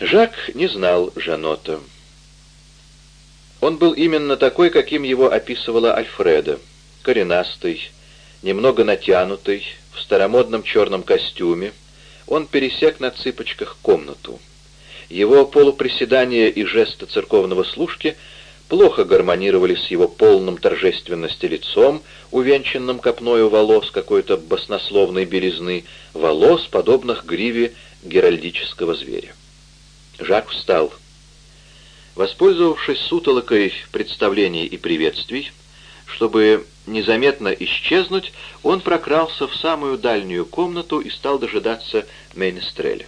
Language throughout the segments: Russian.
Жак не знал Жанота. Он был именно такой, каким его описывала Альфреда. Коренастый, немного натянутый, в старомодном черном костюме. Он пересек на цыпочках комнату. Его полуприседания и жесты церковного служки плохо гармонировали с его полным торжественности лицом, увенчанным копною волос какой-то баснословной белизны, волос, подобных гриве геральдического зверя. Жак встал. Воспользовавшись сутолокой представлений и приветствий, чтобы незаметно исчезнуть, он прокрался в самую дальнюю комнату и стал дожидаться Мейнестреля.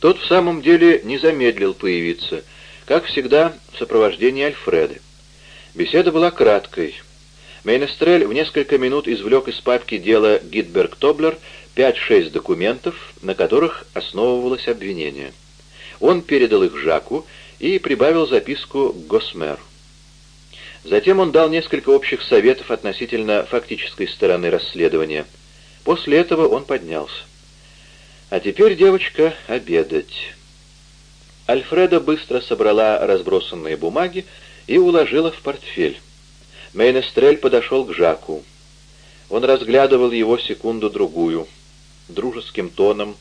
Тот в самом деле не замедлил появиться, как всегда в сопровождении Альфреды. Беседа была краткой. Мейнестрель в несколько минут извлек из папки дела Гитберг-Тоблер 5-6 документов, на которых основывалось обвинение. Он передал их Жаку и прибавил записку к Госмеру. Затем он дал несколько общих советов относительно фактической стороны расследования. После этого он поднялся. «А теперь, девочка, обедать». Альфреда быстро собрала разбросанные бумаги и уложила в портфель. Мейнестрель подошел к Жаку. Он разглядывал его секунду-другую. Дружеским тоном,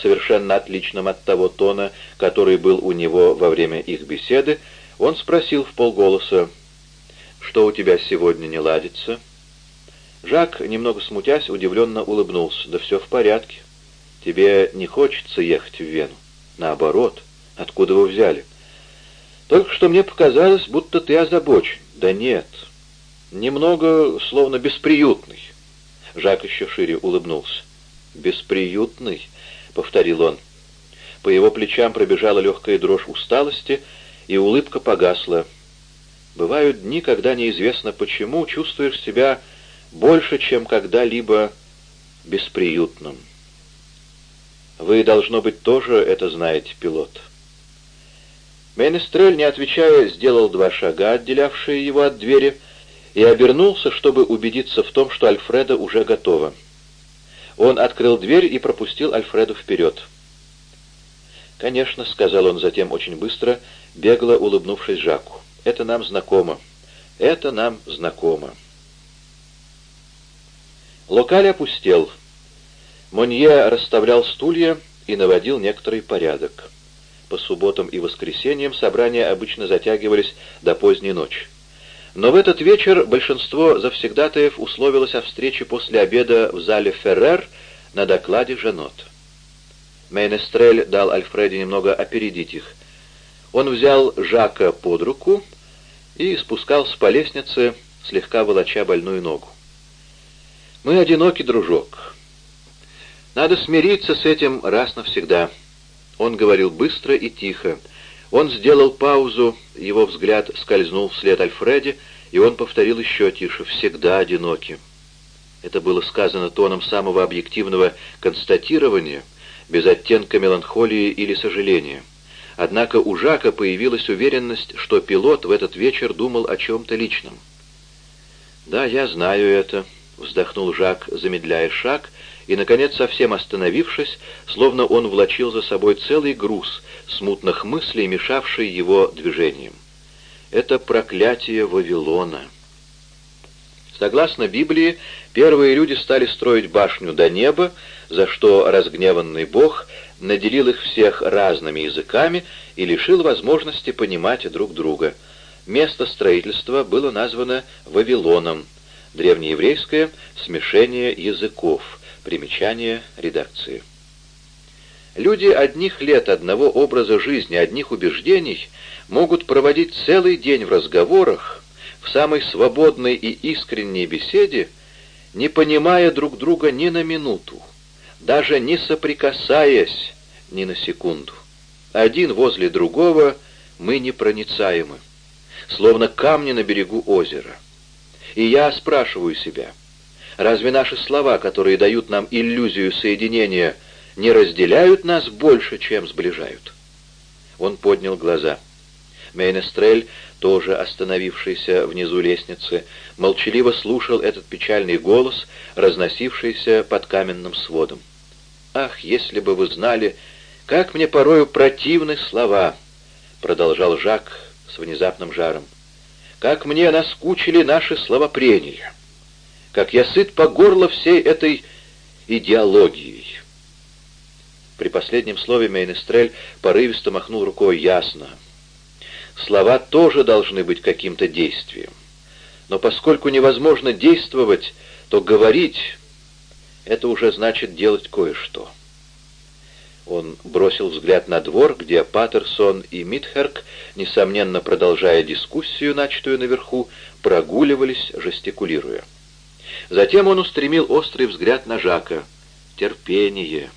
совершенно отличным от того тона, который был у него во время их беседы, он спросил в полголоса, «Что у тебя сегодня не ладится?» Жак, немного смутясь, удивленно улыбнулся. «Да все в порядке. Тебе не хочется ехать в Вену. Наоборот. Откуда вы взяли?» «Только что мне показалось, будто ты озабочен». «Да нет. Немного, словно бесприютный». Жак еще шире улыбнулся. «Бесприютный?» — повторил он. По его плечам пробежала легкая дрожь усталости, и улыбка погасла. Бывают дни, когда неизвестно почему чувствуешь себя больше, чем когда-либо бесприютным. Вы, должно быть, тоже это знаете, пилот. Менестрель, не отвечая, сделал два шага, отделявшие его от двери, и обернулся, чтобы убедиться в том, что Альфреда уже готова. Он открыл дверь и пропустил Альфреду вперед. «Конечно», — сказал он затем очень быстро, бегло улыбнувшись Жаку. «Это нам знакомо. Это нам знакомо». Локаль опустел. Монье расставлял стулья и наводил некоторый порядок. По субботам и воскресеньям собрания обычно затягивались до поздней ночи. Но в этот вечер большинство завсегдатаев условилось о встрече после обеда в зале Феррер на докладе Женот. Мейнестрель дал Альфреде немного опередить их. Он взял Жака под руку и спускался по лестнице, слегка волоча больную ногу. «Мы одиноки, дружок. Надо смириться с этим раз навсегда». Он говорил быстро и тихо, он сделал паузу, его взгляд скользнул вслед Альфреде, и он повторил еще тише «всегда одиноки». Это было сказано тоном самого объективного констатирования, без оттенка меланхолии или сожаления. Однако у Жака появилась уверенность, что пилот в этот вечер думал о чем-то личном. «Да, я знаю это», — вздохнул Жак, замедляя шаг, и, наконец, совсем остановившись, словно он влачил за собой целый груз смутных мыслей, мешавший его движениям. Это проклятие Вавилона. Согласно Библии, первые люди стали строить башню до неба, за что разгневанный Бог наделил их всех разными языками и лишил возможности понимать друг друга. Место строительства было названо Вавилоном, древнееврейское смешение языков, примечание редакции. Люди одних лет, одного образа жизни, одних убеждений могут проводить целый день в разговорах, в самой свободной и искренней беседе, не понимая друг друга ни на минуту, даже не соприкасаясь ни на секунду. Один возле другого мы непроницаемы, словно камни на берегу озера. И я спрашиваю себя, разве наши слова, которые дают нам иллюзию соединения, не разделяют нас больше, чем сближают. Он поднял глаза. Мейнестрель, тоже остановившийся внизу лестницы, молчаливо слушал этот печальный голос, разносившийся под каменным сводом. «Ах, если бы вы знали, Как мне порою противны слова, продолжал Жак с внезапным жаром. Как мне наскучили наши словопрения. Как я сыт по горло всей этой идеологией. При последнем слове Мейнестрель порывисто махнул рукой ясно. Слова тоже должны быть каким-то действием. Но поскольку невозможно действовать, то говорить — это уже значит делать кое-что. Он бросил взгляд на двор, где Паттерсон и Митхерк, несомненно продолжая дискуссию, начатую наверху, прогуливались, жестикулируя. Затем он устремил острый взгляд на Жака. Терпение.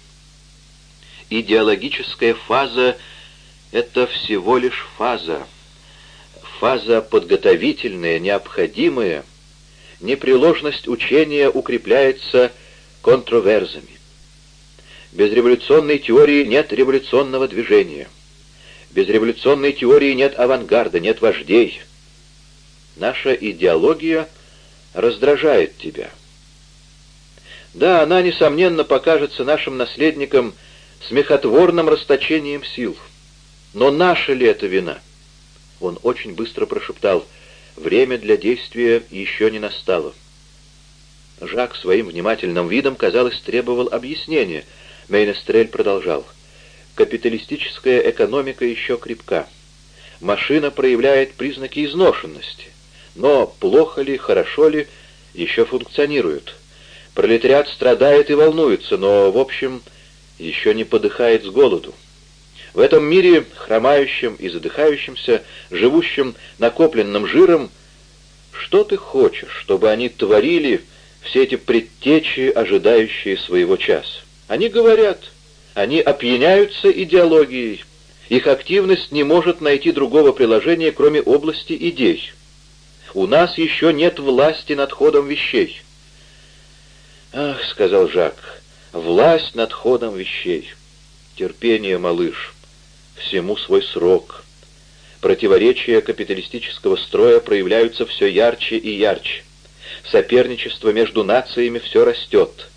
Идеологическая фаза — это всего лишь фаза. Фаза подготовительная, необходимая. Непреложность учения укрепляется контроверзами. Без революционной теории нет революционного движения. Без революционной теории нет авангарда, нет вождей. Наша идеология раздражает тебя. Да, она, несомненно, покажется нашим наследникам смехотворным расточением сил. Но наша ли это вина? Он очень быстро прошептал, время для действия еще не настало. Жак своим внимательным видом, казалось, требовал объяснения. Мейнестрель продолжал. Капиталистическая экономика еще крепка. Машина проявляет признаки изношенности. Но плохо ли, хорошо ли, еще функционирует. Пролетариат страдает и волнуется, но, в общем, еще не подыхает с голоду. В этом мире, хромающем и задыхающемся, живущем накопленным жиром, что ты хочешь, чтобы они творили все эти предтечи, ожидающие своего часа? Они говорят, они опьяняются идеологией, их активность не может найти другого приложения, кроме области идей. У нас еще нет власти над ходом вещей. «Ах», — сказал Жак, — «власть над ходом вещей. Терпение, малыш, всему свой срок. Противоречия капиталистического строя проявляются все ярче и ярче. Соперничество между нациями все растет.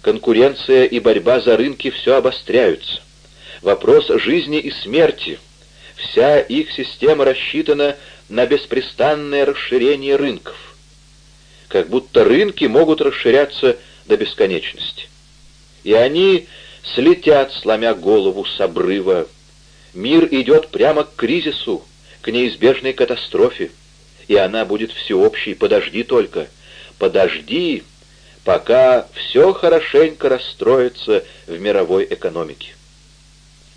Конкуренция и борьба за рынки все обостряются. Вопрос жизни и смерти. Вся их система рассчитана на беспрестанное расширение рынков. Как будто рынки могут расширяться до бесконечности. И они слетят, сломя голову с обрыва. Мир идет прямо к кризису, к неизбежной катастрофе. И она будет всеобщей. Подожди только. Подожди, пока все хорошенько расстроится в мировой экономике.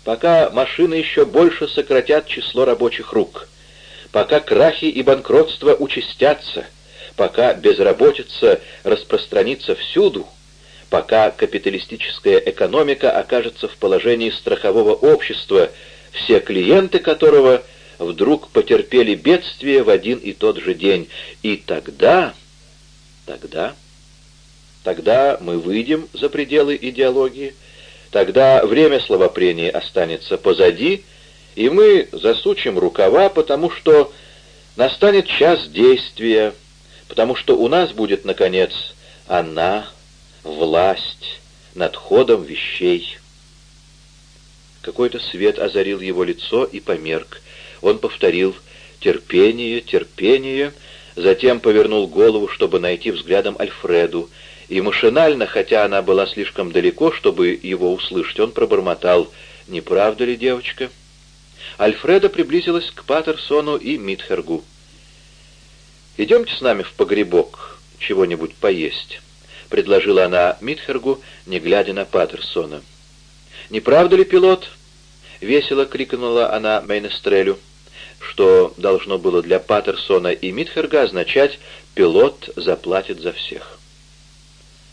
Пока машины еще больше сократят число рабочих рук — пока крахи и банкротства участятся, пока безработица распространится всюду, пока капиталистическая экономика окажется в положении страхового общества, все клиенты которого вдруг потерпели бедствие в один и тот же день. И тогда, тогда, тогда мы выйдем за пределы идеологии, тогда время словопрения останется позади, и мы засучим рукава, потому что настанет час действия, потому что у нас будет, наконец, она, власть над ходом вещей. Какой-то свет озарил его лицо и померк. Он повторил «терпение, терпение», затем повернул голову, чтобы найти взглядом Альфреду, и машинально, хотя она была слишком далеко, чтобы его услышать, он пробормотал «Не правда ли, девочка?» Альфреда приблизилась к Паттерсону и Митхергу. «Идемте с нами в погребок, чего-нибудь поесть», — предложила она Митхергу, не глядя на Паттерсона. «Не правда ли, пилот?» — весело крикнула она Мейнестрелю, что должно было для Паттерсона и Митхерга означать «пилот заплатит за всех».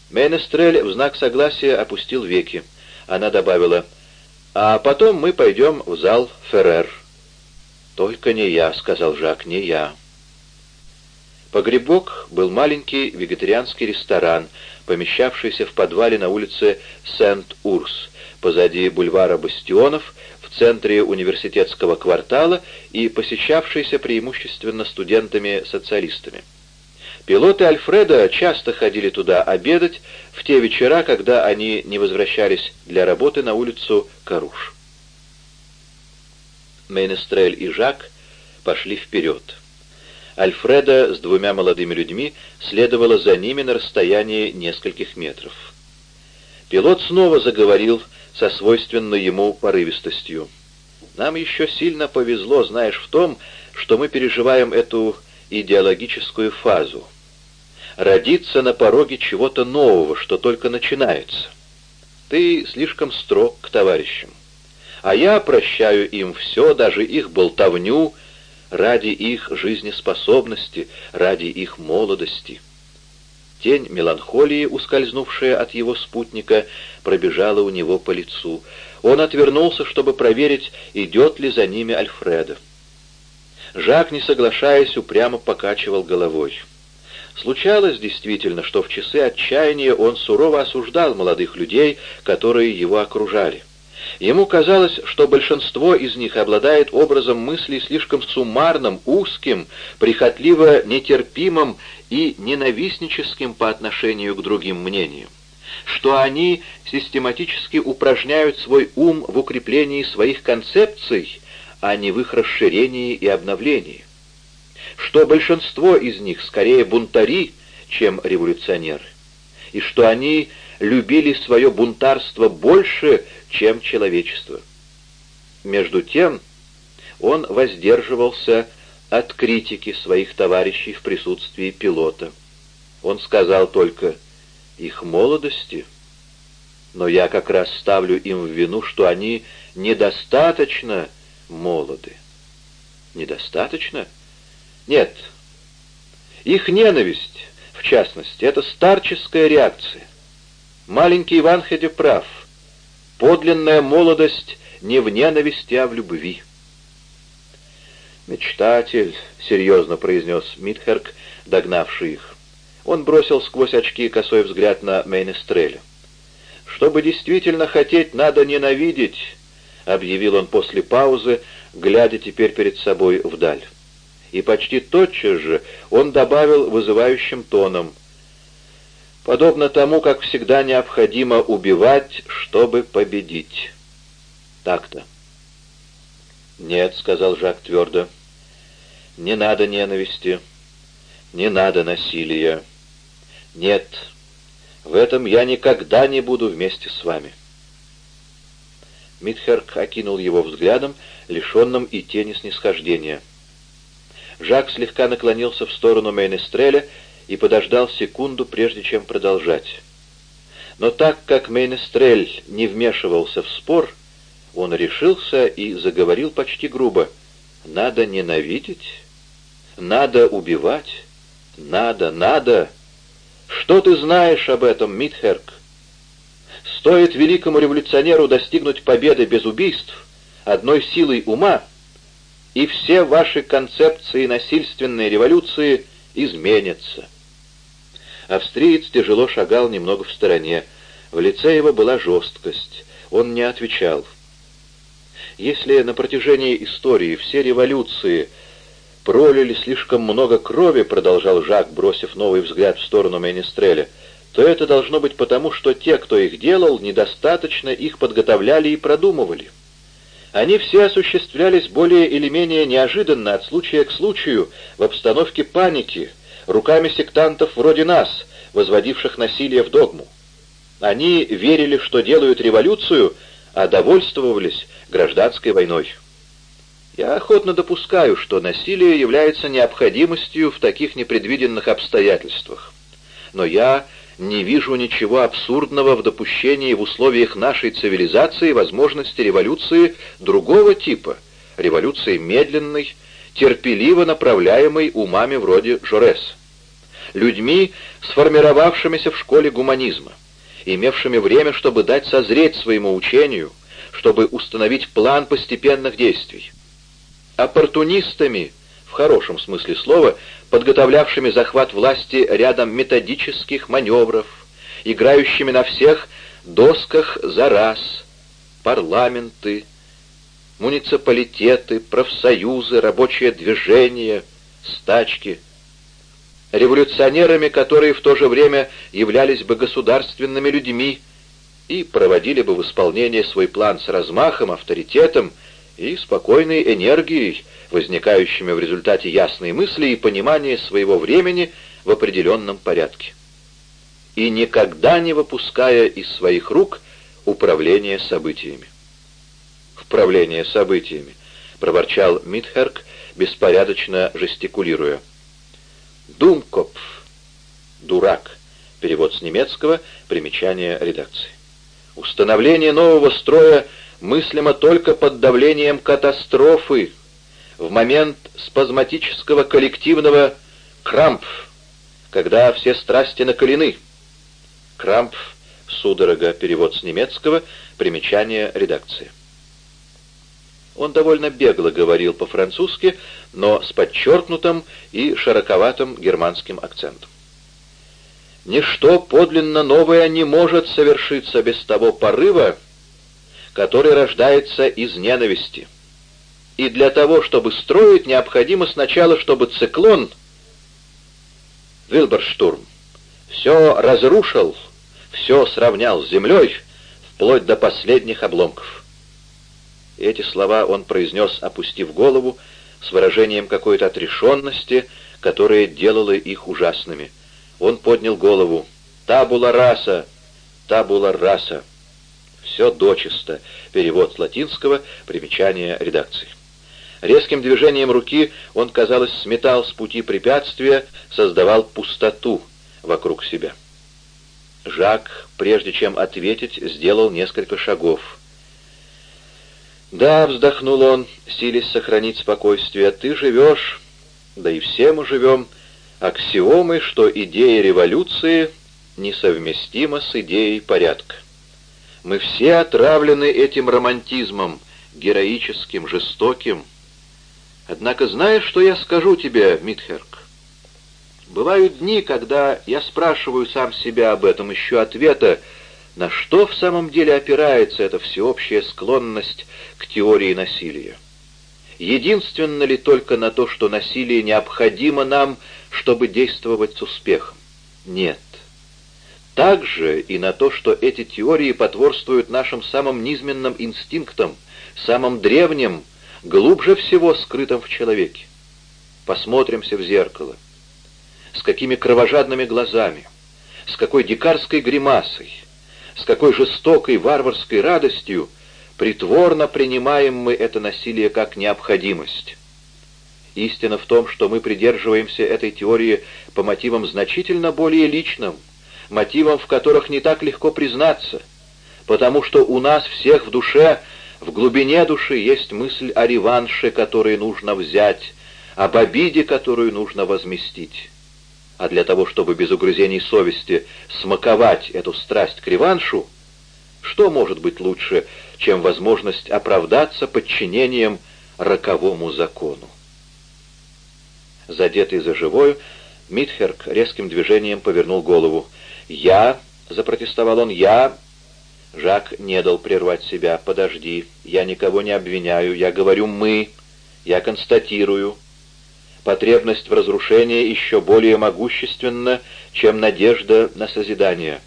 Мейнестрель в знак согласия опустил веки. Она добавила — а потом мы пойдем в зал Феррер. «Только не я», — сказал Жак, — «не я». Погребок был маленький вегетарианский ресторан, помещавшийся в подвале на улице Сент-Урс, позади бульвара Бастионов, в центре университетского квартала и посещавшийся преимущественно студентами-социалистами. Пилоты Альфреда часто ходили туда обедать в те вечера, когда они не возвращались для работы на улицу Каруш. Мейнестрель и Жак пошли вперед. Альфреда с двумя молодыми людьми следовала за ними на расстоянии нескольких метров. Пилот снова заговорил со свойственной ему порывистостью. «Нам еще сильно повезло, знаешь, в том, что мы переживаем эту идеологическую фазу. Родиться на пороге чего-то нового, что только начинается. Ты слишком строг к товарищам. А я прощаю им все, даже их болтовню, ради их жизнеспособности, ради их молодости. Тень меланхолии, ускользнувшая от его спутника, пробежала у него по лицу. Он отвернулся, чтобы проверить, идет ли за ними Альфреда. Жак, не соглашаясь, упрямо покачивал головой. Случалось действительно, что в часы отчаяния он сурово осуждал молодых людей, которые его окружали. Ему казалось, что большинство из них обладает образом мыслей слишком суммарным, узким, прихотливо нетерпимым и ненавистническим по отношению к другим мнениям, что они систематически упражняют свой ум в укреплении своих концепций, а не в их расширении и обновлении, что большинство из них скорее бунтари, чем революционеры, и что они любили свое бунтарство больше, чем человечество. Между тем он воздерживался от критики своих товарищей в присутствии пилота. Он сказал только «их молодости», но я как раз ставлю им в вину, что они недостаточно молоды. Недостаточно? Нет. Их ненависть, в частности, это старческая реакция. Маленький Иван Хедя прав. Подлинная молодость не в ненависти, а в любви. «Мечтатель», — серьезно произнес Митхерк, догнавший их. Он бросил сквозь очки косой взгляд на Мейнестреля. «Чтобы действительно хотеть, надо ненавидеть», — объявил он после паузы, глядя теперь перед собой вдаль. И почти тотчас же он добавил вызывающим тоном, «Подобно тому, как всегда необходимо убивать, чтобы победить». Так-то. «Нет», — сказал Жак твердо, — не надо ненависти, не надо насилия. Нет, в этом я никогда не буду вместе с вами. Митхерк окинул его взглядом, лишенным и тени снисхождения. Жак слегка наклонился в сторону Мейнестреля и подождал секунду, прежде чем продолжать. Но так как Мейнестрель не вмешивался в спор, он решился и заговорил почти грубо. «Надо ненавидеть?» Надо убивать? Надо, надо. Что ты знаешь об этом, Митхерк? Стоит великому революционеру достигнуть победы без убийств, одной силой ума, и все ваши концепции насильственной революции изменятся. Австриец тяжело шагал немного в стороне. В лице его была жесткость. Он не отвечал. Если на протяжении истории все революции пролили слишком много крови, продолжал Жак, бросив новый взгляд в сторону Менестреля, то это должно быть потому, что те, кто их делал, недостаточно их подготовляли и продумывали. Они все осуществлялись более или менее неожиданно от случая к случаю, в обстановке паники, руками сектантов вроде нас, возводивших насилие в догму. Они верили, что делают революцию, а довольствовались гражданской войной. Я охотно допускаю, что насилие является необходимостью в таких непредвиденных обстоятельствах. Но я не вижу ничего абсурдного в допущении в условиях нашей цивилизации возможности революции другого типа, революции медленной, терпеливо направляемой умами вроде Жорес. Людьми, сформировавшимися в школе гуманизма, имевшими время, чтобы дать созреть своему учению, чтобы установить план постепенных действий. Оппортунистами, в хорошем смысле слова, подготовлявшими захват власти рядом методических маневров, играющими на всех досках за раз, парламенты, муниципалитеты, профсоюзы, рабочее движение, стачки, революционерами, которые в то же время являлись бы государственными людьми и проводили бы в исполнение свой план с размахом, авторитетом и спокойной энергией, возникающими в результате ясной мысли и понимания своего времени в определенном порядке. И никогда не выпуская из своих рук управление событиями. «Управление событиями», — проворчал Митхерк, беспорядочно жестикулируя. «Думкопф», «дурак», перевод с немецкого, примечание редакции. Установление нового строя мыслимо только под давлением катастрофы, в момент спазматического коллективного крамп, когда все страсти накалены. Крамп, судорога, перевод с немецкого, примечание редакции. Он довольно бегло говорил по-французски, но с подчеркнутым и широковатым германским акцентом. Ничто подлинно новое не может совершиться без того порыва, который рождается из ненависти. И для того, чтобы строить, необходимо сначала, чтобы циклон, Вильберштурм, все разрушил, все сравнял с землей, вплоть до последних обломков. Эти слова он произнес, опустив голову, с выражением какой-то отрешенности, которое делало их ужасными. Он поднял голову. «Табула раса! Табула раса!» Все дочисто. Перевод с латинского, примечание редакции. Резким движением руки он, казалось, сметал с пути препятствия, создавал пустоту вокруг себя. Жак, прежде чем ответить, сделал несколько шагов. «Да», — вздохнул он, силясь сохранить спокойствие, — «ты живешь, да и все мы живем, аксиомы, что идея революции несовместима с идеей порядка. Мы все отравлены этим романтизмом, героическим, жестоким. Однако знаешь, что я скажу тебе, Митхерк? Бывают дни, когда я спрашиваю сам себя об этом, ищу ответа, на что в самом деле опирается эта всеобщая склонность теории насилия. Единственно ли только на то, что насилие необходимо нам, чтобы действовать с успехом? Нет также и на то, что эти теории потворствуют нашим самым низменным инстинктам, самым древним, глубже всего скрытым в человеке. Посмотримся в зеркало. С какими кровожадными глазами, с какой дикарской гримасой, с какой жестокой варварской радостью притворно принимаем мы это насилие как необходимость. Истина в том, что мы придерживаемся этой теории по мотивам значительно более личным – мотивам, в которых не так легко признаться, потому что у нас всех в душе, в глубине души есть мысль о реванше, который нужно взять, об обиде, которую нужно возместить. А для того, чтобы без угрызений совести смаковать эту страсть к реваншу, что может быть лучше, чем возможность оправдаться подчинением роковому закону? Задетый за живое, Митхерк резким движением повернул голову. «Я», — запротестовал он, — «я...» Жак не дал прервать себя. «Подожди, я никого не обвиняю, я говорю «мы», я констатирую». Потребность в разрушении еще более могущественна, чем надежда на созидание.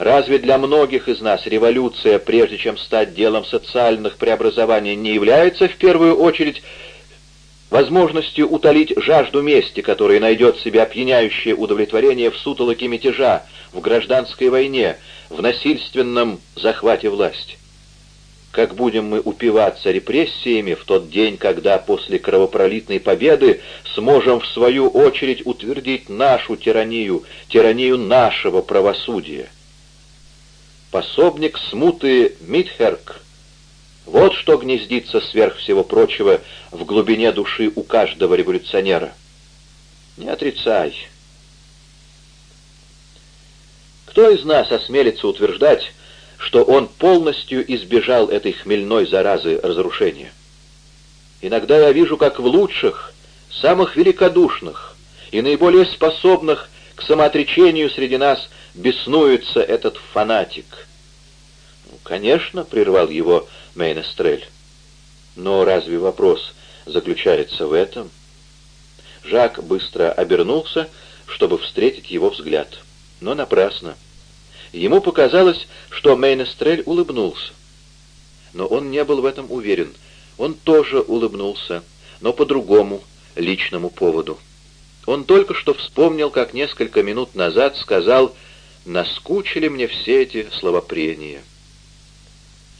Разве для многих из нас революция, прежде чем стать делом социальных преобразований, не является в первую очередь возможностью утолить жажду мести, которая найдет себе опьяняющее удовлетворение в сутолоке мятежа, в гражданской войне, в насильственном захвате власти. Как будем мы упиваться репрессиями в тот день, когда после кровопролитной победы сможем в свою очередь утвердить нашу тиранию, тиранию нашего правосудия? Пособник смуты Митхерк вот что гнездится сверх всего прочего в глубине души у каждого революционера. Не отрицай. Кто из нас осмелится утверждать, что он полностью избежал этой хмельной заразы разрушения? Иногда я вижу, как в лучших, самых великодушных и наиболее способных к самоотречению среди нас беснуется этот фанатик. Ну, конечно, прервал его Мейнестрель. Но разве вопрос заключается в этом? Жак быстро обернулся, чтобы встретить его взгляд. Но напрасно. Ему показалось, что Мейнестрель улыбнулся. Но он не был в этом уверен. Он тоже улыбнулся, но по другому, личному поводу. Он только что вспомнил, как несколько минут назад сказал «наскучили мне все эти словопрения».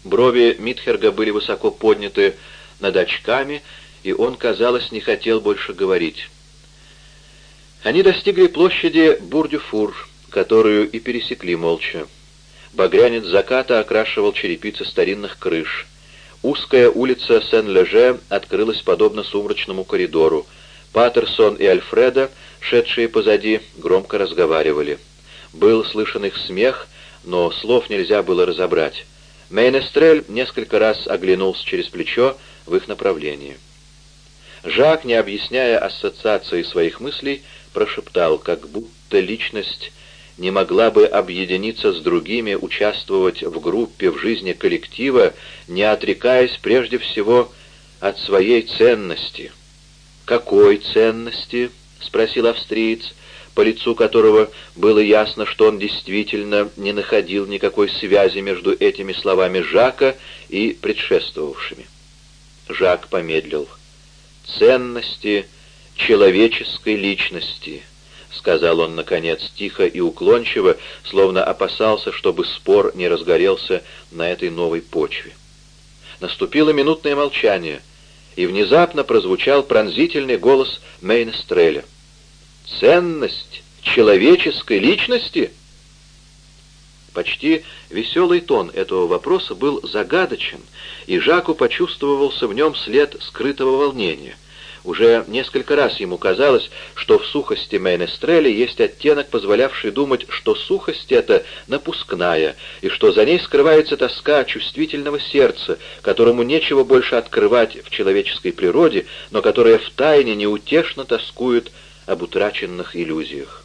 Брови Митхерга были высоко подняты над очками, и он, казалось, не хотел больше говорить. Они достигли площади Бурдюфур, которую и пересекли молча. Багрянец заката окрашивал черепицы старинных крыш. Узкая улица Сен-Леже открылась подобно сумрачному коридору. Паттерсон и Альфреда, шедшие позади, громко разговаривали. Был слышен их смех, но слов нельзя было разобрать. Мейнестрель несколько раз оглянулся через плечо в их направлении. Жак, не объясняя ассоциации своих мыслей, прошептал, как будто личность не могла бы объединиться с другими, участвовать в группе, в жизни коллектива, не отрекаясь прежде всего от своей ценности. «Какой ценности?» — спросил австриец, по лицу которого было ясно, что он действительно не находил никакой связи между этими словами Жака и предшествовавшими. Жак помедлил. «Ценности человеческой личности», — сказал он, наконец, тихо и уклончиво, словно опасался, чтобы спор не разгорелся на этой новой почве. Наступило минутное молчание, и внезапно прозвучал пронзительный голос Мейнстреля. «Ценность человеческой личности?» Почти веселый тон этого вопроса был загадочен, и Жаку почувствовался в нем след скрытого волнения — уже несколько раз ему казалось, что в сухости Мейнестреля есть оттенок, позволявший думать, что сухость эта напускная, и что за ней скрывается тоска чувствительного сердца, которому нечего больше открывать в человеческой природе, но которое втайне неутешно тоскует об утраченных иллюзиях.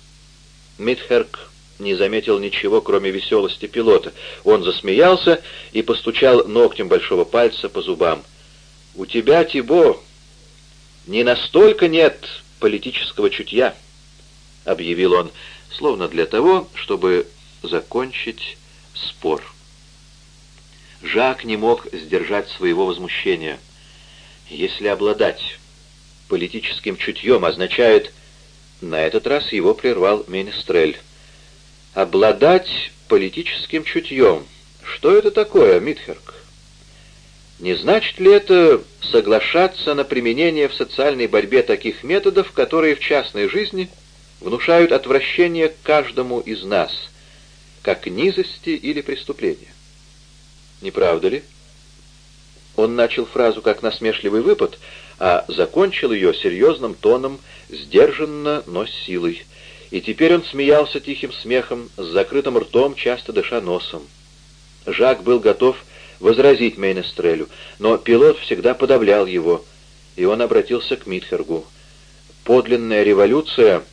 Митхерк не заметил ничего, кроме веселости пилота. Он засмеялся и постучал ногтем большого пальца по зубам. «У тебя, Тибо, не настолько нет политического чутья», — объявил он, словно для того, чтобы закончить спор. Жак не мог сдержать своего возмущения. Если обладать политическим чутьем означает... На этот раз его прервал Менестрель. «Обладать политическим чутьем. Что это такое, Митхерк?» Не значит ли это соглашаться на применение в социальной борьбе таких методов, которые в частной жизни внушают отвращение каждому из нас, как низости или преступления? Не правда ли? Он начал фразу как насмешливый выпад, а закончил ее серьезным тоном, сдержанно, но с силой. И теперь он смеялся тихим смехом, с закрытым ртом, часто дыша носом. Жак был готов возразить Мейнестрелю, но пилот всегда подавлял его, и он обратился к Митхергу. «Подлинная революция...»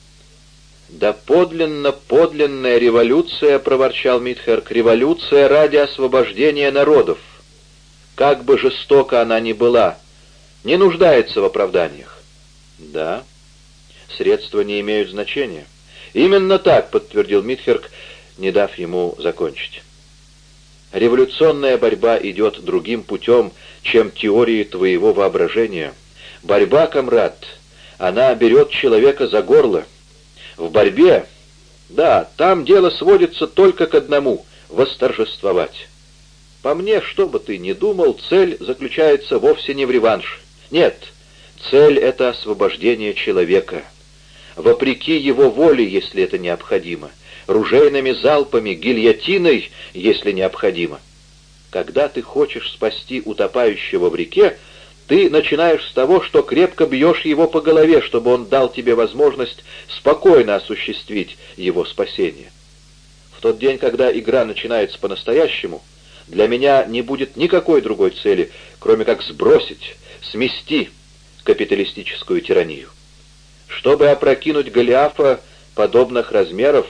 «Да подлинно подлинная революция!» — проворчал Митхерг. «Революция ради освобождения народов! Как бы жестока она ни была, не нуждается в оправданиях». «Да, средства не имеют значения». «Именно так», — подтвердил Митхерг, не дав ему закончить. Революционная борьба идет другим путем, чем теории твоего воображения. Борьба, комрад, она берет человека за горло. В борьбе, да, там дело сводится только к одному — восторжествовать. По мне, что бы ты ни думал, цель заключается вовсе не в реванш. Нет, цель — это освобождение человека. Вопреки его воле, если это необходимо — ружейными залпами, гильотиной, если необходимо. Когда ты хочешь спасти утопающего в реке, ты начинаешь с того, что крепко бьешь его по голове, чтобы он дал тебе возможность спокойно осуществить его спасение. В тот день, когда игра начинается по-настоящему, для меня не будет никакой другой цели, кроме как сбросить, смести капиталистическую тиранию. Чтобы опрокинуть Голиафа подобных размеров,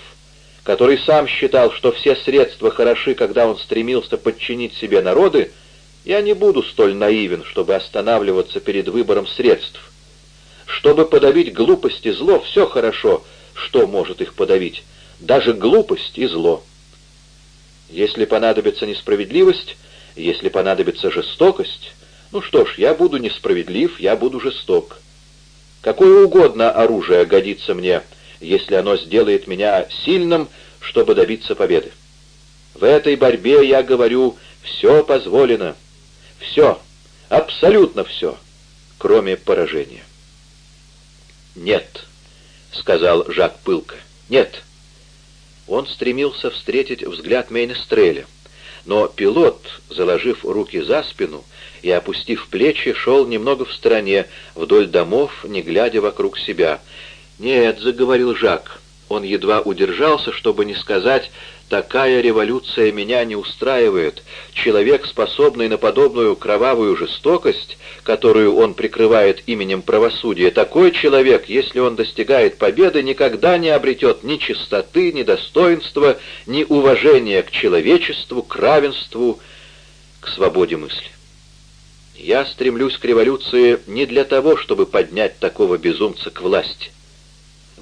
который сам считал, что все средства хороши, когда он стремился подчинить себе народы, я не буду столь наивен, чтобы останавливаться перед выбором средств. Чтобы подавить глупость и зло, все хорошо, что может их подавить, даже глупость и зло. Если понадобится несправедливость, если понадобится жестокость, Ну что ж, я буду несправедлив, я буду жесток. Какое угодно оружие годится мне, если оно сделает меня сильным, чтобы добиться победы. В этой борьбе, я говорю, все позволено. Все, абсолютно все, кроме поражения. «Нет», — сказал Жак пылко, — «нет». Он стремился встретить взгляд Мейнестреля, но пилот, заложив руки за спину и опустив плечи, шел немного в стороне, вдоль домов, не глядя вокруг себя. «Нет», — заговорил Жак, — он едва удержался, чтобы не сказать Такая революция меня не устраивает. Человек, способный на подобную кровавую жестокость, которую он прикрывает именем правосудия, такой человек, если он достигает победы, никогда не обретет ни чистоты, ни достоинства, ни уважения к человечеству, к равенству, к свободе мысли. Я стремлюсь к революции не для того, чтобы поднять такого безумца к власти.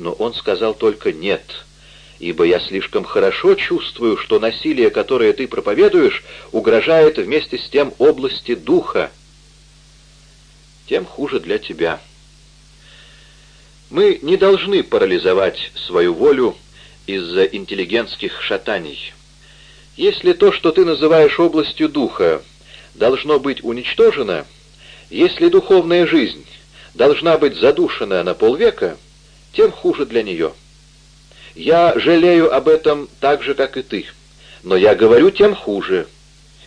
Но он сказал только «нет» ибо я слишком хорошо чувствую, что насилие, которое ты проповедуешь, угрожает вместе с тем области духа. Тем хуже для тебя. Мы не должны парализовать свою волю из-за интеллигентских шатаний. Если то, что ты называешь областью духа, должно быть уничтожено, если духовная жизнь должна быть задушена на полвека, тем хуже для нее. Я жалею об этом так же, как и ты. Но я говорю, тем хуже.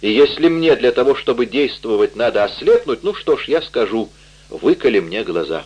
И если мне для того, чтобы действовать, надо ослепнуть, ну что ж, я скажу, выколи мне глаза».